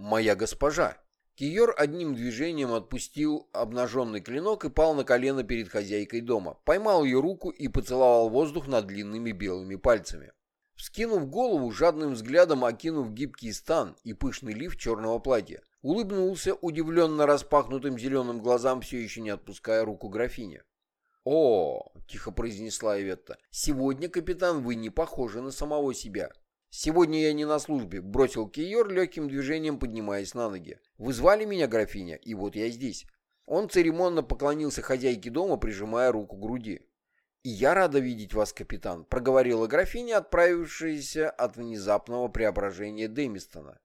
«Моя госпожа». Киер одним движением отпустил обнаженный клинок и пал на колено перед хозяйкой дома, поймал ее руку и поцеловал воздух над длинными белыми пальцами. Вскинув голову, жадным взглядом окинув гибкий стан и пышный лиф черного платья, улыбнулся, удивленно распахнутым зеленым глазам, все еще не отпуская руку графини. «О!» — тихо произнесла Эветта. «Сегодня, капитан, вы не похожи на самого себя. «Сегодня я не на службе», — бросил Киер легким движением, поднимаясь на ноги. «Вы звали меня, графиня, и вот я здесь». Он церемонно поклонился хозяйке дома, прижимая руку к груди. «И я рада видеть вас, капитан», — проговорила графиня, отправившаяся от внезапного преображения Дэмистона.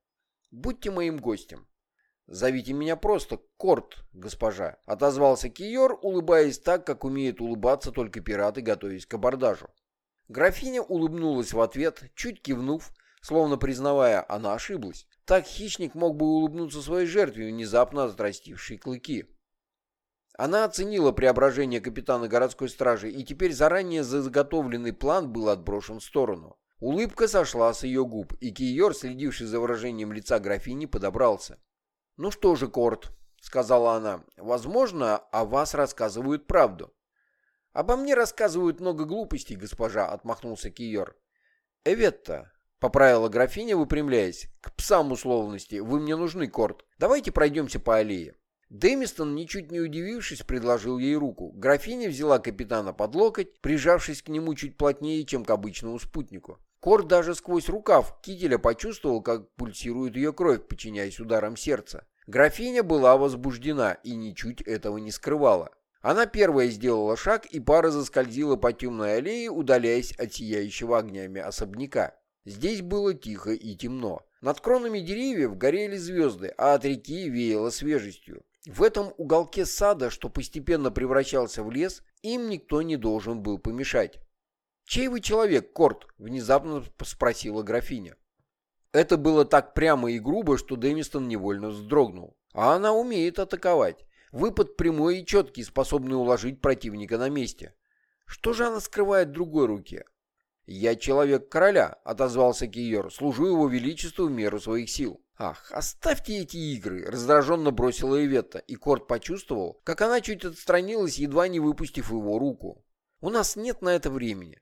«Будьте моим гостем». «Зовите меня просто Корт, госпожа», — отозвался Киор, улыбаясь так, как умеют улыбаться только пираты, готовясь к абордажу. Графиня улыбнулась в ответ, чуть кивнув, словно признавая, она ошиблась. Так хищник мог бы улыбнуться своей жертве, внезапно отрастившей клыки. Она оценила преображение капитана городской стражи, и теперь заранее заготовленный план был отброшен в сторону. Улыбка сошла с ее губ, и Киер, следивший за выражением лица графини, подобрался. «Ну что же, Корт», — сказала она, — «возможно, о вас рассказывают правду. «Обо мне рассказывают много глупостей, госпожа», — отмахнулся Киер. «Эветта», — поправила графиня, выпрямляясь, — «к псам условности, вы мне нужны, Корт. Давайте пройдемся по аллее». Дэмистон, ничуть не удивившись, предложил ей руку. Графиня взяла капитана под локоть, прижавшись к нему чуть плотнее, чем к обычному спутнику. Корт даже сквозь рукав кителя почувствовал, как пульсирует ее кровь, подчиняясь ударам сердца. Графиня была возбуждена и ничуть этого не скрывала. Она первая сделала шаг, и пара заскользила по темной аллее, удаляясь от сияющего огнями особняка. Здесь было тихо и темно. Над кронами деревьев горели звезды, а от реки веяло свежестью. В этом уголке сада, что постепенно превращался в лес, им никто не должен был помешать. «Чей вы человек, Корт?» — внезапно спросила графиня. Это было так прямо и грубо, что Дэмистон невольно вздрогнул. А она умеет атаковать. Выпад прямой и четкий, способный уложить противника на месте. Что же она скрывает в другой руке? «Я человек короля», — отозвался Киер, — «служу его величеству в меру своих сил». «Ах, оставьте эти игры!» — раздраженно бросила Иветта, и Корт почувствовал, как она чуть отстранилась, едва не выпустив его руку. «У нас нет на это времени».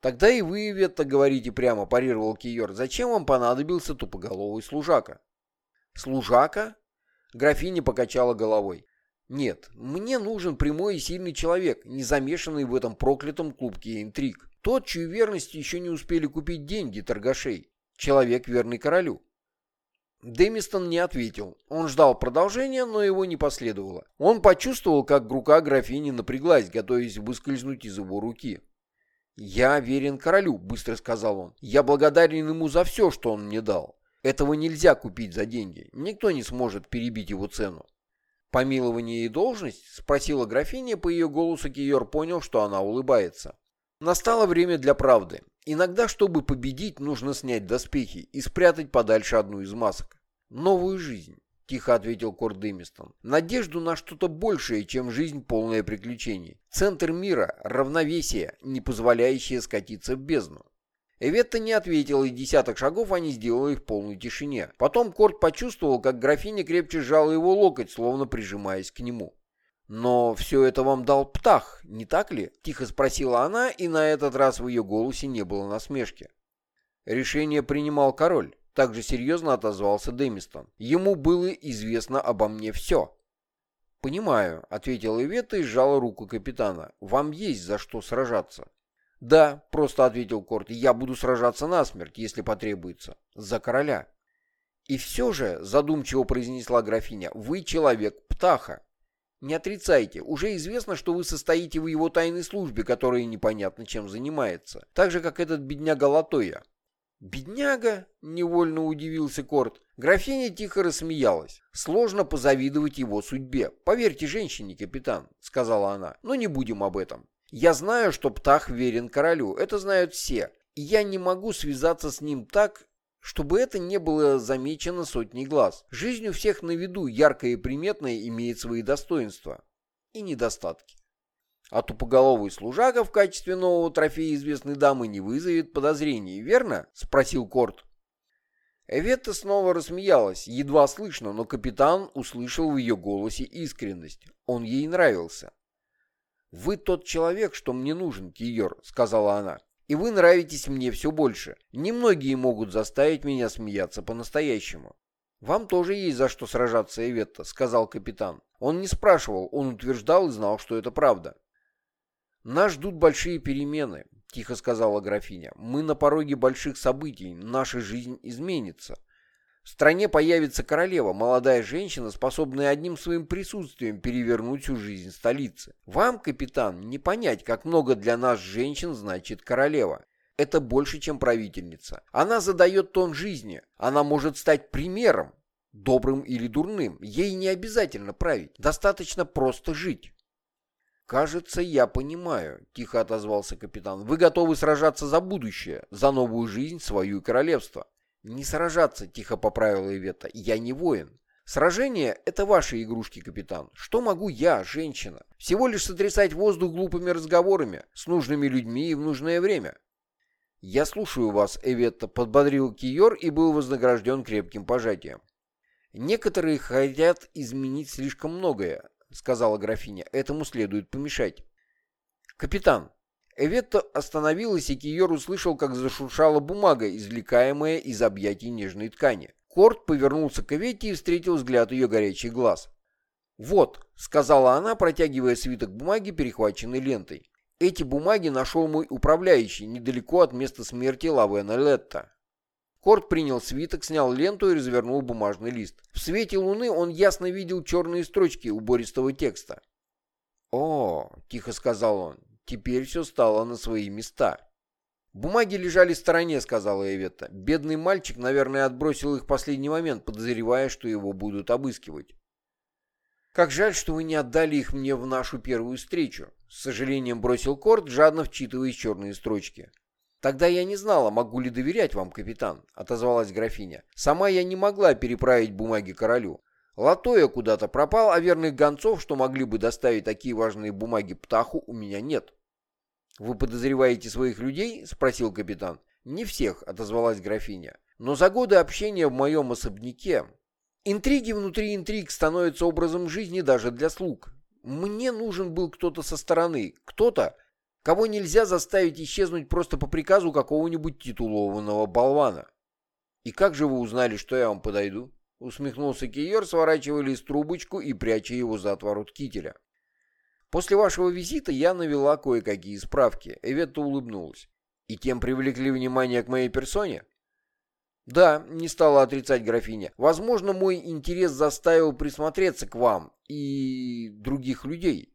«Тогда и вы, Иветта, говорите прямо», — парировал Киер. «Зачем вам понадобился тупоголовый служака?» «Служака?» Графиня покачала головой. «Нет, мне нужен прямой и сильный человек, не замешанный в этом проклятом клубке интриг. Тот, чью верность еще не успели купить деньги торгашей. Человек, верный королю». Дэмистон не ответил. Он ждал продолжения, но его не последовало. Он почувствовал, как рука графини напряглась, готовясь выскользнуть из его руки. «Я верен королю», — быстро сказал он. «Я благодарен ему за все, что он мне дал. Этого нельзя купить за деньги. Никто не сможет перебить его цену. «Помилование и должность?» — спросила графиня, по ее голосу Киер понял, что она улыбается. Настало время для правды. Иногда, чтобы победить, нужно снять доспехи и спрятать подальше одну из масок. «Новую жизнь», — тихо ответил Корт Дэмистон. «Надежду на что-то большее, чем жизнь, полная приключений. Центр мира, равновесие, не позволяющее скатиться в бездну. Эветта не ответила, и десяток шагов они сделали в полной тишине. Потом Корт почувствовал, как графиня крепче сжала его локоть, словно прижимаясь к нему. «Но все это вам дал Птах, не так ли?» — тихо спросила она, и на этот раз в ее голосе не было насмешки. Решение принимал король. Также серьезно отозвался Дэмистон. Ему было известно обо мне все. «Понимаю», — ответила Иветта и сжала руку капитана. «Вам есть за что сражаться». «Да», — просто ответил Корт, — «я буду сражаться насмерть, если потребуется. За короля». «И все же», — задумчиво произнесла графиня, — «вы человек Птаха. Не отрицайте, уже известно, что вы состоите в его тайной службе, которая непонятно чем занимается, так же, как этот бедняга Латоя». «Бедняга?» — невольно удивился Корт. Графиня тихо рассмеялась. «Сложно позавидовать его судьбе. Поверьте женщине, капитан», — сказала она. «Но не будем об этом. Я знаю, что Птах верен королю, это знают все, и я не могу связаться с ним так, чтобы это не было замечено сотней глаз. Жизнь у всех на виду, яркая и приметная, имеет свои достоинства и недостатки. А тупоголовый служака в качестве нового трофея известной дамы не вызовет подозрений, верно? Спросил Корт. Эветта снова рассмеялась, едва слышно, но капитан услышал в ее голосе искренность. Он ей нравился. «Вы тот человек, что мне нужен, Киер», — сказала она. «И вы нравитесь мне все больше. Немногие могут заставить меня смеяться по-настоящему». «Вам тоже есть за что сражаться, Эветта», — сказал капитан. Он не спрашивал, он утверждал и знал, что это правда. «Нас ждут большие перемены тихо сказала графиня. «Мы на пороге больших событий. Наша жизнь изменится. В стране появится королева, молодая женщина, способная одним своим присутствием перевернуть всю жизнь столицы. Вам, капитан, не понять, как много для нас женщин значит королева. Это больше, чем правительница. Она задает тон жизни. Она может стать примером, добрым или дурным. Ей не обязательно править. Достаточно просто жить. «Кажется, я понимаю», — тихо отозвался капитан. «Вы готовы сражаться за будущее, за новую жизнь, свою и королевство». «Не сражаться», — тихо поправила Ивета. «Я не воин». «Сражение — это ваши игрушки, капитан. Что могу я, женщина? Всего лишь сотрясать воздух глупыми разговорами, с нужными людьми и в нужное время». «Я слушаю вас, Эветта», — подбодрил Киор и был вознагражден крепким пожатием. «Некоторые хотят изменить слишком многое, сказала графиня. «Этому следует помешать». «Капитан». Эветта остановилась, и Киер услышал, как зашуршала бумага, извлекаемая из объятий нежной ткани. Корт повернулся к Эветте и встретил взгляд ее горячий глаз. «Вот», — сказала она, протягивая свиток бумаги, перехваченной лентой. «Эти бумаги нашел мой управляющий недалеко от места смерти Лавена Летта. Корт принял свиток, снял ленту и развернул бумажный лист. В свете луны он ясно видел черные строчки убористого текста. «О!» — тихо сказал он. «Теперь все стало на свои места». «Бумаги лежали в стороне», — сказала Эветта. «Бедный мальчик, наверное, отбросил их в последний момент, подозревая, что его будут обыскивать». «Как жаль, что вы не отдали их мне в нашу первую встречу», — с сожалением бросил Корт, жадно вчитываясь черные строчки. «Тогда я не знала, могу ли доверять вам, капитан», — отозвалась графиня. «Сама я не могла переправить бумаги королю. Латоя куда-то пропал, а верных гонцов, что могли бы доставить такие важные бумаги Птаху, у меня нет». «Вы подозреваете своих людей?» — спросил капитан. «Не всех», — отозвалась графиня. «Но за годы общения в моем особняке интриги внутри интриг становятся образом жизни даже для слуг. Мне нужен был кто-то со стороны, кто-то, кого нельзя заставить исчезнуть просто по приказу какого-нибудь титулованного болвана. «И как же вы узнали, что я вам подойду?» — усмехнулся Киер, сворачивая лист трубочку и пряча его за отворот кителя. «После вашего визита я навела кое-какие справки», — Эветта улыбнулась. «И тем привлекли внимание к моей персоне?» «Да», — не стала отрицать графиня. «Возможно, мой интерес заставил присмотреться к вам и других людей».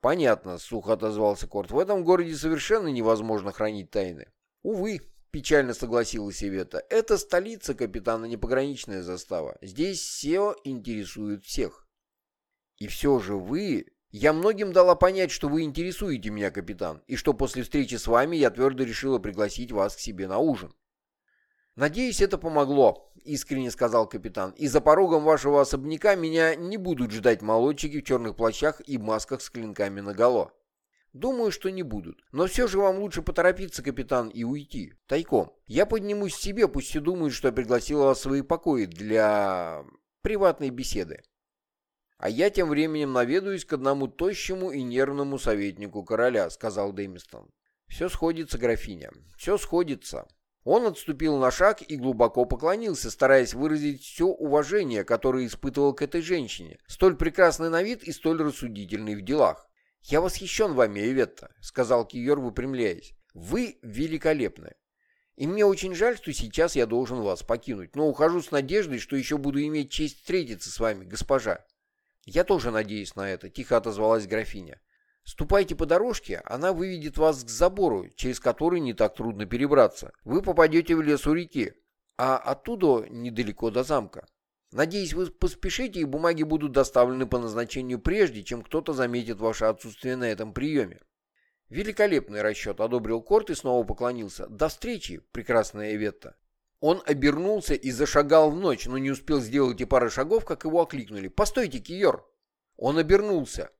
«Понятно», — сухо отозвался Корт. «В этом городе совершенно невозможно хранить тайны». «Увы», — печально согласилась Ивета. «Это столица капитана непограничная застава. Здесь все интересует всех». «И все же вы...» «Я многим дала понять, что вы интересуете меня, капитан, и что после встречи с вами я твердо решила пригласить вас к себе на ужин». «Надеюсь, это помогло», — искренне сказал капитан. «И за порогом вашего особняка меня не будут ждать молодчики в черных плащах и масках с клинками наголо». «Думаю, что не будут. Но все же вам лучше поторопиться, капитан, и уйти. Тайком. Я поднимусь к себе, пусть все думают, что я пригласила вас в свои покои для... приватной беседы». «А я тем временем наведаюсь к одному тощему и нервному советнику короля», — сказал Дэмистон. «Все сходится, графиня, все сходится». Он отступил на шаг и глубоко поклонился, стараясь выразить все уважение, которое испытывал к этой женщине, столь прекрасный на вид и столь рассудительный в делах. «Я восхищен вами, Эветта», — сказал Киер, выпрямляясь. «Вы великолепны. И мне очень жаль, что сейчас я должен вас покинуть, но ухожу с надеждой, что еще буду иметь честь встретиться с вами, госпожа». «Я тоже надеюсь на это», — тихо отозвалась графиня. Ступайте по дорожке, она выведет вас к забору, через который не так трудно перебраться. Вы попадете в лес у реки, а оттуда недалеко до замка. Надеюсь, вы поспешите, и бумаги будут доставлены по назначению прежде, чем кто-то заметит ваше отсутствие на этом приеме. Великолепный расчет, одобрил Корт и снова поклонился. До встречи, прекрасная Эветта. Он обернулся и зашагал в ночь, но не успел сделать и пары шагов, как его окликнули. «Постойте, Киор!» Он обернулся.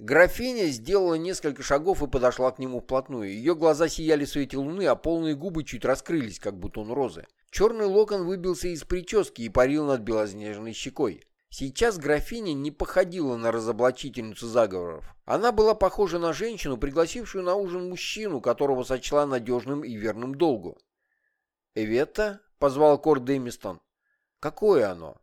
Графиня сделала несколько шагов и подошла к нему вплотную. Ее глаза сияли в свете луны, а полные губы чуть раскрылись, как бутон розы. Черный локон выбился из прически и парил над белоснежной щекой. Сейчас графиня не походила на разоблачительницу заговоров. Она была похожа на женщину, пригласившую на ужин мужчину, которого сочла надежным и верным долгу. «Эветта?» — позвал Кор Дэмистон. «Какое оно?»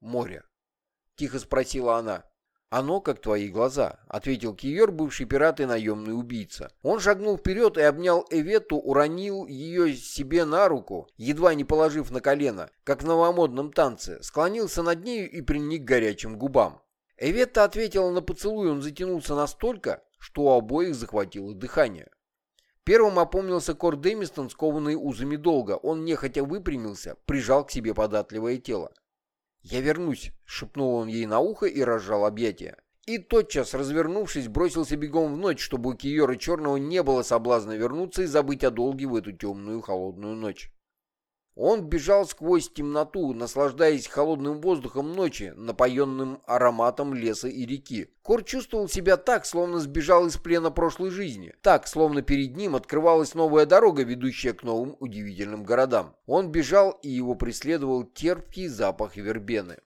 «Море», — тихо спросила она. «Оно, как твои глаза», — ответил Киер, бывший пират и наемный убийца. Он шагнул вперед и обнял Эветту, уронил ее себе на руку, едва не положив на колено, как в новомодном танце, склонился над нею и приник к горячим губам. Эветта ответила на поцелуй, он затянулся настолько, что у обоих захватило дыхание. Первым опомнился Кор Дэмистон, скованный узами долга. Он нехотя выпрямился, прижал к себе податливое тело. «Я вернусь», — шепнул он ей на ухо и разжал объятия. И тотчас, развернувшись, бросился бегом в ночь, чтобы у Киора Черного не было соблазна вернуться и забыть о долге в эту темную холодную ночь. Он бежал сквозь темноту, наслаждаясь холодным воздухом ночи, напоенным ароматом леса и реки. Кор чувствовал себя так, словно сбежал из плена прошлой жизни. Так, словно перед ним открывалась новая дорога, ведущая к новым удивительным городам. Он бежал, и его преследовал терпкий запах вербены.